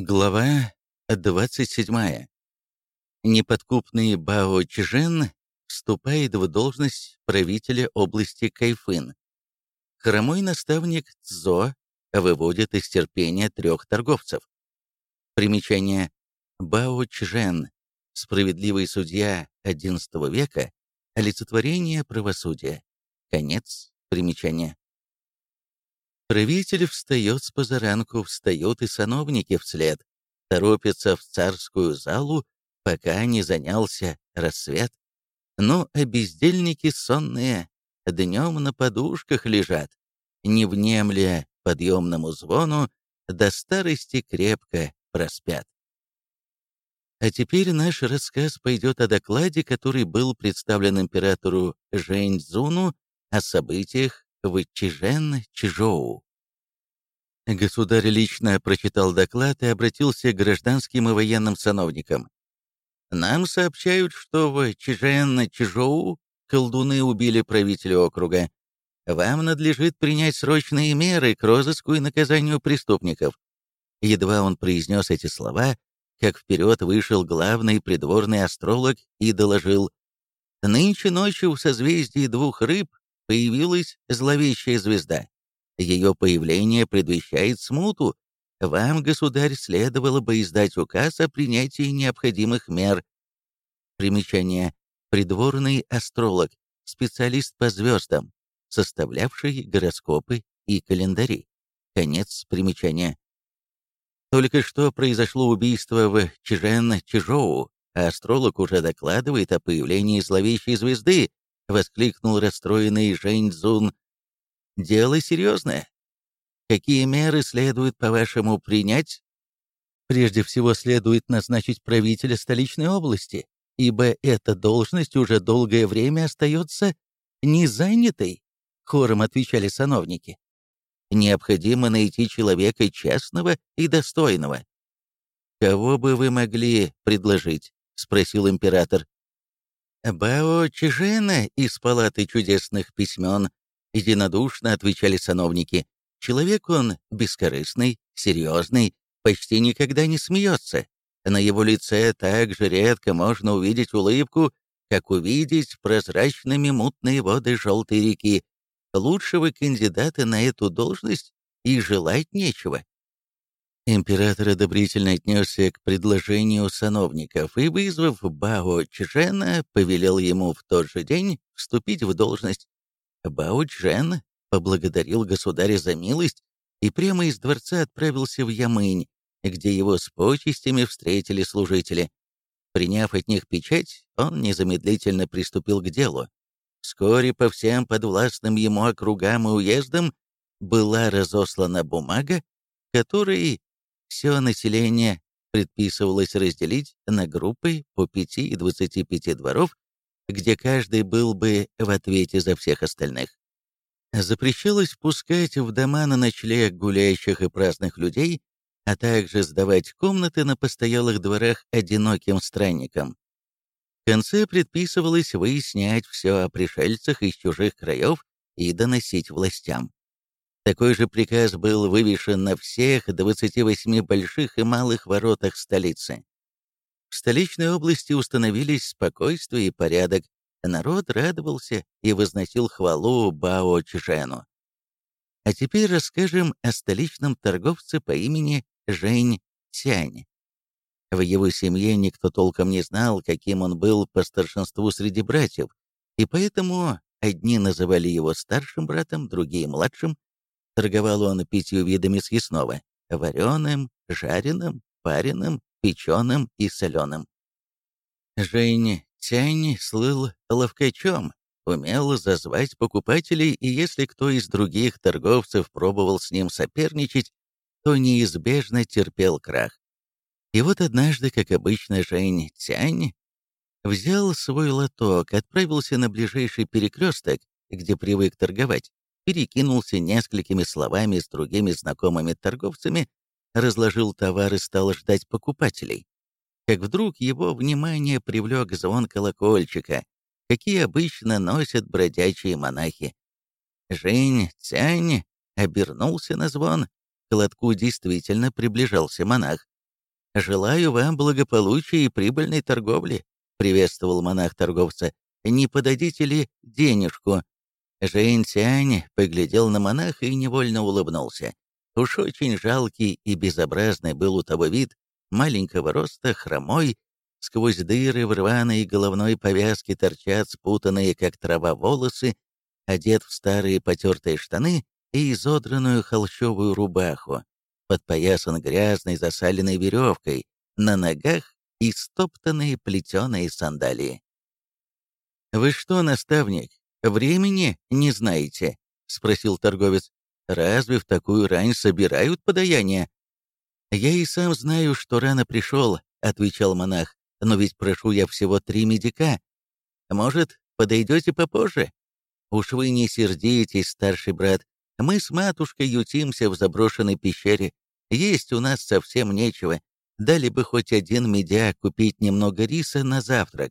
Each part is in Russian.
Глава 27. Неподкупный Бао Чжен вступает в должность правителя области Кайфын. Хромой наставник Цзо выводит из терпения трех торговцев. Примечание. Бао Чжен, справедливый судья XI века, олицетворение правосудия. Конец примечания. Правитель встает с позаранку, встают и сановники вслед, торопятся в царскую залу, пока не занялся рассвет. Но а бездельники сонные днем на подушках лежат, не внемля подъемному звону, до старости крепко проспят. А теперь наш рассказ пойдет о докладе, который был представлен императору Жэнь Цзуну о событиях в Чижен-Чижоу. Государь лично прочитал доклад и обратился к гражданским и военным сановникам. «Нам сообщают, что в Чижен-Чижоу колдуны убили правителя округа. Вам надлежит принять срочные меры к розыску и наказанию преступников». Едва он произнес эти слова, как вперед вышел главный придворный астролог и доложил. «Нынче ночью в созвездии двух рыб появилась зловещая звезда. Ее появление предвещает смуту. Вам, государь, следовало бы издать указ о принятии необходимых мер. Примечание. Придворный астролог, специалист по звездам, составлявший гороскопы и календари. Конец примечания. Только что произошло убийство в Чжен-Чжоу, а астролог уже докладывает о появлении зловещей звезды, — воскликнул расстроенный Жень Цзун. «Дело серьезное. Какие меры следует, по-вашему, принять?» «Прежде всего следует назначить правителя столичной области, ибо эта должность уже долгое время остается незанятой», — хором отвечали сановники. «Необходимо найти человека честного и достойного». «Кого бы вы могли предложить?» — спросил император. «Бао Чижена из Палаты чудесных письмен», — единодушно отвечали сановники. «Человек он бескорыстный, серьезный, почти никогда не смеется. На его лице так же редко можно увидеть улыбку, как увидеть прозрачными мутные воды желтой реки. Лучшего кандидата на эту должность и желать нечего. Император одобрительно отнесся к предложению сановников и, вызвав Бао Чжена, повелел ему в тот же день вступить в должность. Бао Чжен поблагодарил государя за милость и прямо из дворца отправился в Ямынь, где его с почестями встретили служители. Приняв от них печать, он незамедлительно приступил к делу. Вскоре по всем подвластным ему округам и уездам была разослана бумага, которой все население предписывалось разделить на группы по 5 и 25 дворов, где каждый был бы в ответе за всех остальных. Запрещалось пускать в дома на ночлег гуляющих и праздных людей, а также сдавать комнаты на постоялых дворах одиноким странникам. В конце предписывалось выяснять все о пришельцах из чужих краев и доносить властям. Такой же приказ был вывешен на всех 28 больших и малых воротах столицы. В столичной области установились спокойствие и порядок, народ радовался и возносил хвалу Бао Чжену. А теперь расскажем о столичном торговце по имени Жень Тянь. В его семье никто толком не знал, каким он был по старшинству среди братьев, и поэтому одни называли его старшим братом, другие — младшим, Торговал он пятью видами съестного — вареным, жареным, пареным, печеным и соленым. Жень Тянь слыл ловкачом, умел зазвать покупателей, и если кто из других торговцев пробовал с ним соперничать, то неизбежно терпел крах. И вот однажды, как обычно, Жень Тянь взял свой лоток, отправился на ближайший перекресток, где привык торговать, перекинулся несколькими словами с другими знакомыми торговцами, разложил товар и стал ждать покупателей. Как вдруг его внимание привлек звон колокольчика, какие обычно носят бродячие монахи. Жень Цянь обернулся на звон. К лотку действительно приближался монах. «Желаю вам благополучия и прибыльной торговли», — приветствовал монах торговца. «Не подадите ли денежку?» Жень Тянь поглядел на монаха и невольно улыбнулся. Уж очень жалкий и безобразный был у того вид, маленького роста, хромой, сквозь дыры в рваной головной повязке торчат спутанные, как трава, волосы, одет в старые потертые штаны и изодранную холщовую рубаху, подпоясан грязной засаленной веревкой, на ногах и стоптанные плетеные сандалии. «Вы что, наставник, времени не знаете?» — спросил торговец. «Разве в такую рань собирают подаяние?» «Я и сам знаю, что рано пришел», — отвечал монах, «но ведь прошу я всего три медика. Может, подойдете попозже?» «Уж вы не сердитесь, старший брат, мы с матушкой ютимся в заброшенной пещере. Есть у нас совсем нечего. Дали бы хоть один медяк купить немного риса на завтрак.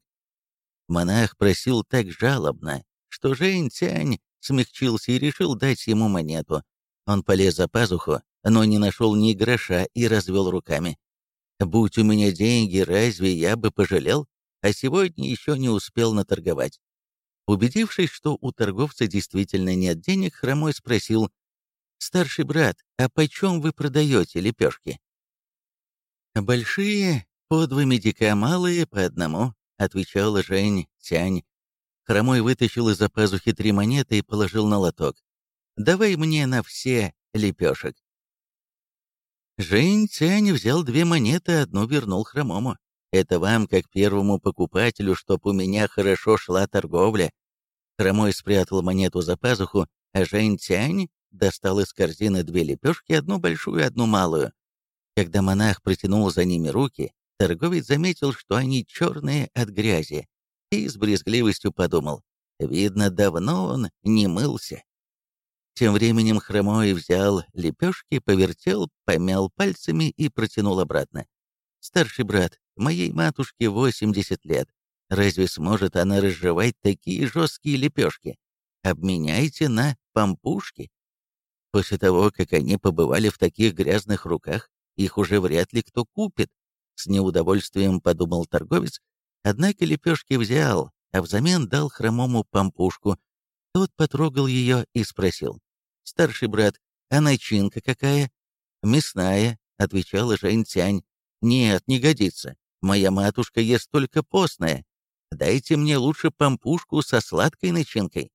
Монах просил так жалобно, что Жень Тянь смягчился и решил дать ему монету. Он полез за пазуху, но не нашел ни гроша и развел руками. «Будь у меня деньги, разве я бы пожалел? А сегодня еще не успел наторговать». Убедившись, что у торговца действительно нет денег, Хромой спросил, «Старший брат, а почем вы продаете лепешки?» «Большие, по два медика, малые, по одному», — отвечала Жень Тянь. Хромой вытащил из-за пазухи три монеты и положил на лоток. «Давай мне на все лепешек». Жень Тянь взял две монеты, одну вернул Хромому. Это вам, как первому покупателю, чтоб у меня хорошо шла торговля. Хромой спрятал монету за пазуху, а Жень Тянь достал из корзины две лепешки, одну большую одну малую. Когда монах протянул за ними руки, торговец заметил, что они черные от грязи, и с брезгливостью подумал, видно, давно он не мылся. Тем временем Хромой взял лепешки, повертел, помял пальцами и протянул обратно. «Старший брат, Моей матушке 80 лет. Разве сможет она разжевать такие жесткие лепешки? Обменяйте на пампушки. После того, как они побывали в таких грязных руках, их уже вряд ли кто купит. С неудовольствием подумал торговец, однако лепешки взял, а взамен дал хромому пампушку. Тот потрогал ее и спросил. «Старший брат, а начинка какая?» «Мясная», — отвечала Жень Тянь. «Нет, не годится. Моя матушка ест только постное. Дайте мне лучше пампушку со сладкой начинкой.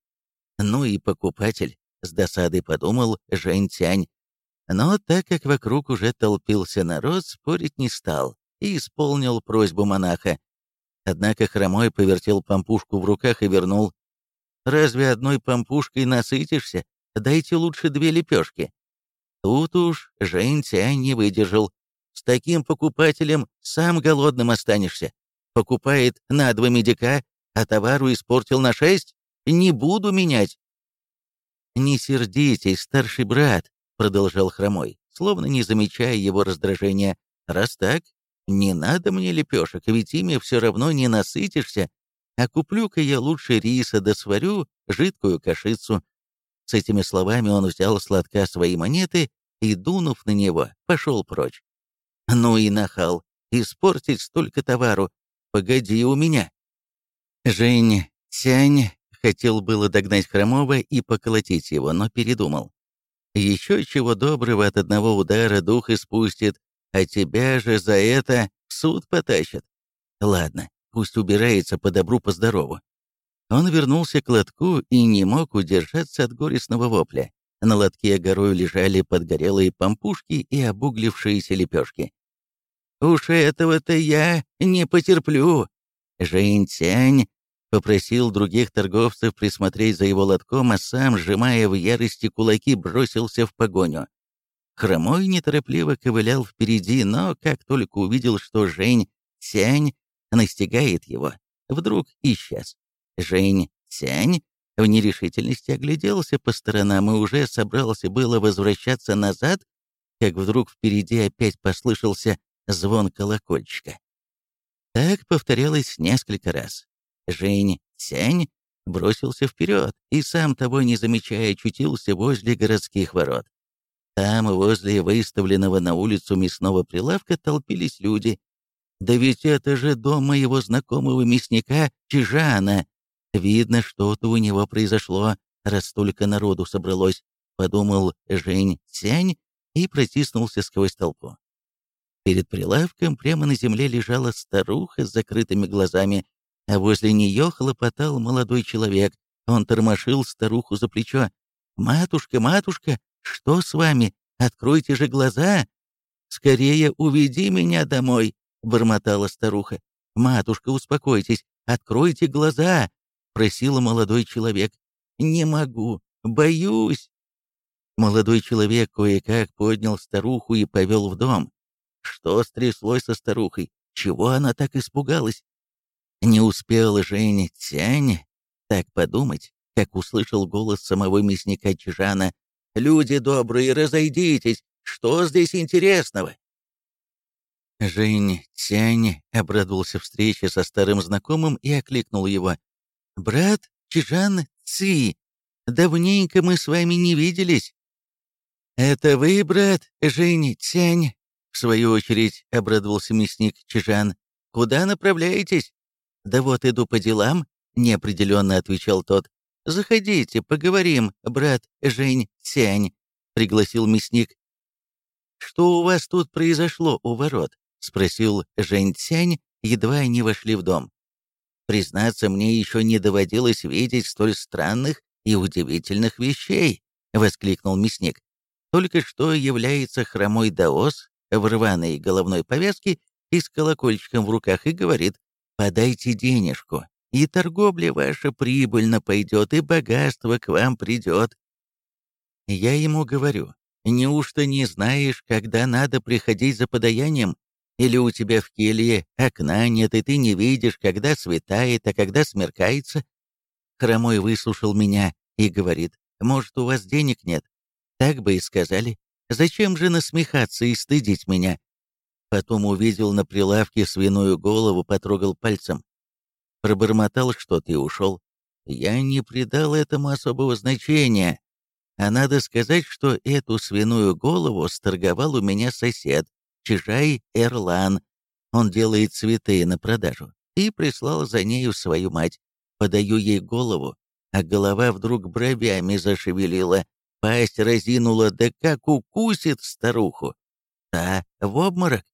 Ну и покупатель, с досадой подумал Жень Тянь. Но так как вокруг уже толпился народ, спорить не стал и исполнил просьбу монаха. Однако хромой повертел пампушку в руках и вернул. «Разве одной пампушкой насытишься? Дайте лучше две лепешки». Тут уж Жень Тянь не выдержал. С таким покупателем сам голодным останешься. Покупает на два медика, а товару испортил на шесть? Не буду менять. «Не сердитесь, старший брат», — продолжал Хромой, словно не замечая его раздражения. «Раз так, не надо мне лепешек, ведь ими все равно не насытишься, а куплю-ка я лучше риса да сварю жидкую кашицу». С этими словами он взял сладка свои монеты и, дунув на него, пошел прочь. Ну и нахал, испортить столько товару. Погоди у меня. Жень Тянь хотел было догнать Хромова и поколотить его, но передумал. Еще чего доброго от одного удара дух испустит, а тебя же за это суд потащат. Ладно, пусть убирается по добру, по здорову. Он вернулся к лотку и не мог удержаться от горестного вопля. На лотке горой лежали подгорелые пампушки и обуглившиеся лепешки. «Уж этого-то я не потерплю!» Жень Тянь попросил других торговцев присмотреть за его лотком, а сам, сжимая в ярости кулаки, бросился в погоню. Хромой неторопливо ковылял впереди, но как только увидел, что Жень Тянь настигает его, вдруг исчез. Жень Тянь в нерешительности огляделся по сторонам и уже собрался было возвращаться назад, как вдруг впереди опять послышался звон колокольчика. Так повторялось несколько раз. Жень Сянь бросился вперед и, сам того не замечая, очутился возле городских ворот. Там, возле выставленного на улицу мясного прилавка, толпились люди. Да ведь это же дом моего знакомого мясника Чижана. Видно, что-то у него произошло, раз столько народу собралось, подумал Жень Цянь и протиснулся сквозь толпу. Перед прилавком прямо на земле лежала старуха с закрытыми глазами, а возле нее хлопотал молодой человек. Он тормошил старуху за плечо. «Матушка, матушка, что с вами? Откройте же глаза!» «Скорее уведи меня домой!» — бормотала старуха. «Матушка, успокойтесь, откройте глаза!» — просил молодой человек. «Не могу, боюсь!» Молодой человек кое-как поднял старуху и повел в дом. Что стряслось со старухой? Чего она так испугалась? Не успел Женя Тянь так подумать, как услышал голос самого мясника Чижана. «Люди добрые, разойдитесь! Что здесь интересного?» Жень Тянь обрадовался встрече со старым знакомым и окликнул его. «Брат Чижан Ци, давненько мы с вами не виделись». «Это вы, брат Жень Тянь?» В свою очередь обрадовался мясник Чижан. «Куда направляетесь?» «Да вот иду по делам», — неопределенно отвечал тот. «Заходите, поговорим, брат Жень Сянь», — пригласил мясник. «Что у вас тут произошло у ворот?» — спросил Жень Сянь, едва они вошли в дом. «Признаться, мне еще не доводилось видеть столь странных и удивительных вещей», — воскликнул мясник. «Только что является хромой даос в рваной головной повязке и с колокольчиком в руках и говорит «Подайте денежку, и торговля ваша прибыльно пойдет, и богатство к вам придет». Я ему говорю, неужто не знаешь, когда надо приходить за подаянием? Или у тебя в келье окна нет, и ты не видишь, когда светает, а когда смеркается? Хромой выслушал меня и говорит, может, у вас денег нет? Так бы и сказали. Зачем же насмехаться и стыдить меня? Потом увидел на прилавке свиную голову, потрогал пальцем. Пробормотал что-то и ушел. Я не придал этому особого значения. А надо сказать, что эту свиную голову сторговал у меня сосед, Чижай Эрлан. Он делает цветы на продажу. И прислал за нею свою мать. Подаю ей голову, а голова вдруг бровями зашевелила. Пасть разинула, да как укусит старуху. Та в обморок.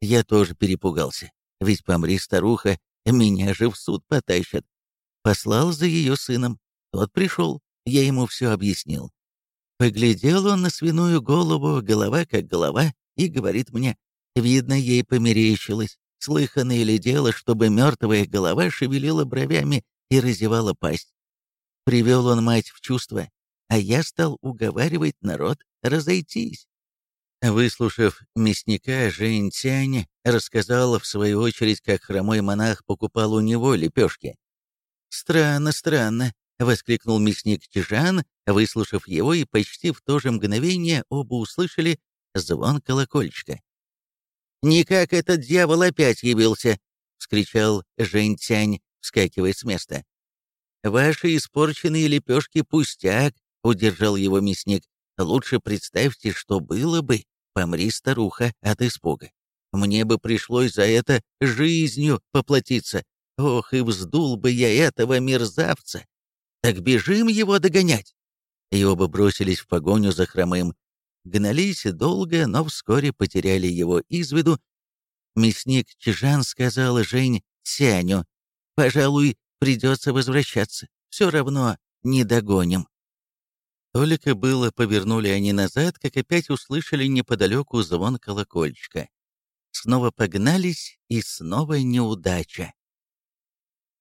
Я тоже перепугался, ведь помри старуха, меня же в суд потащат. Послал за ее сыном. Тот пришел, я ему все объяснил. Поглядел он на свиную голову, голова как голова, и говорит мне, видно, ей померещилось, слыханное ли дело, чтобы мертвая голова шевелила бровями и разевала пасть. Привел он мать в чувство, а я стал уговаривать народ разойтись. Выслушав мясника, Жень Тянь рассказал в свою очередь, как хромой монах покупал у него лепешки. «Странно, странно», — воскликнул мясник Чижан, выслушав его, и почти в то же мгновение оба услышали звон колокольчика. «Никак этот дьявол опять явился!» — вскричал Жень Тянь, вскакивая с места. «Ваши испорченные лепешки пустяк, — удержал его мясник. «Лучше представьте, что было бы, помри старуха от испуга. Мне бы пришлось за это жизнью поплатиться. Ох, и вздул бы я этого мерзавца! Так бежим его догонять!» И оба бросились в погоню за хромым. Гнались долго, но вскоре потеряли его из виду. Мясник Чижан сказал Жень Сяню, «Пожалуй, придется возвращаться. Все равно не догоним». Только было повернули они назад, как опять услышали неподалеку звон колокольчика. Снова погнались, и снова неудача.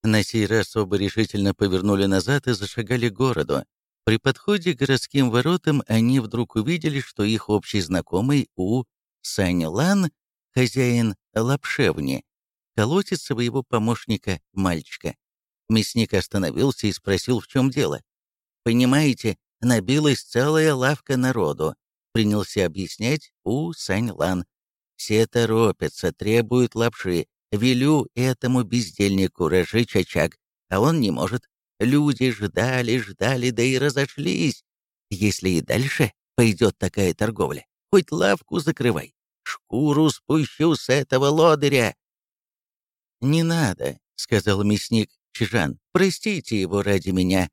На сей раз оба решительно повернули назад и зашагали к городу. При подходе к городским воротам они вдруг увидели, что их общий знакомый У Санилан, хозяин лапшевни, колотит своего помощника, мальчика. Мясник остановился и спросил, в чем дело. «Понимаете, набилась целая лавка народу, принялся объяснять У Саньлан. Все торопятся, требуют лапши. Велю этому бездельнику разжечь очаг, а он не может. Люди ждали, ждали, да и разошлись. Если и дальше пойдет такая торговля. Хоть лавку закрывай. Шкуру спущу с этого лодыря. «Не надо», — сказал мясник Чижан. «Простите его ради меня».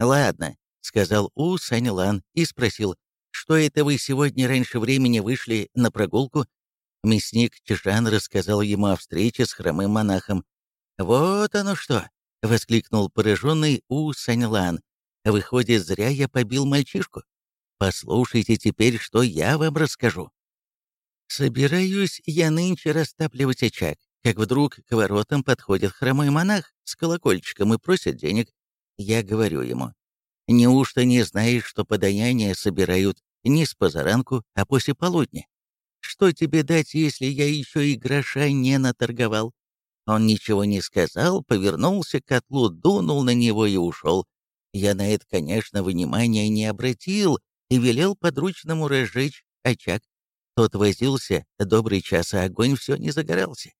«Ладно», — сказал У Санилан и спросил, «Что это вы сегодня раньше времени вышли на прогулку?» Мясник Чижан рассказал ему о встрече с хромым монахом. «Вот оно что!» — воскликнул пораженный У Санилан. «Выходит, зря я побил мальчишку. Послушайте теперь, что я вам расскажу. Собираюсь я нынче растапливать очаг, как вдруг к воротам подходит хромой монах с колокольчиком и просит денег. Я говорю ему, неужто не знаешь, что подаяние собирают не с позаранку, а после полудня? Что тебе дать, если я еще и гроша не наторговал? Он ничего не сказал, повернулся к котлу, дунул на него и ушел. Я на это, конечно, внимания не обратил и велел подручному разжечь очаг. Тот возился добрый час, а огонь все не загорался.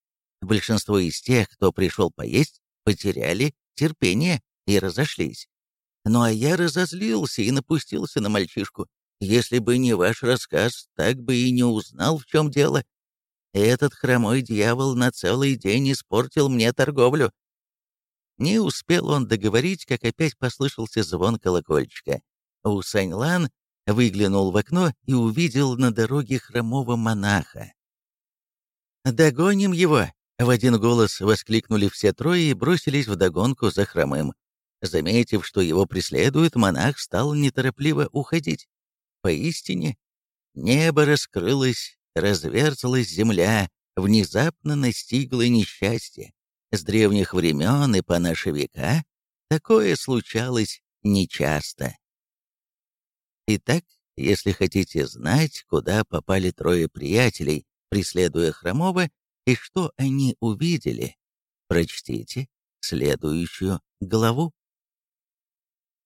Большинство из тех, кто пришел поесть, потеряли терпение и разошлись. Ну а я разозлился и напустился на мальчишку. Если бы не ваш рассказ, так бы и не узнал, в чем дело. Этот хромой дьявол на целый день испортил мне торговлю. Не успел он договорить, как опять послышался звон колокольчика. У Саньлан выглянул в окно и увидел на дороге хромого монаха. «Догоним его!» — в один голос воскликнули все трое и бросились в догонку за хромым. Заметив, что его преследуют, монах стал неторопливо уходить. Поистине, небо раскрылось, разверзлась земля, внезапно настигло несчастье. С древних времен и по наши века такое случалось нечасто. Итак, если хотите знать, куда попали трое приятелей, преследуя Хромова, и что они увидели, прочтите следующую главу.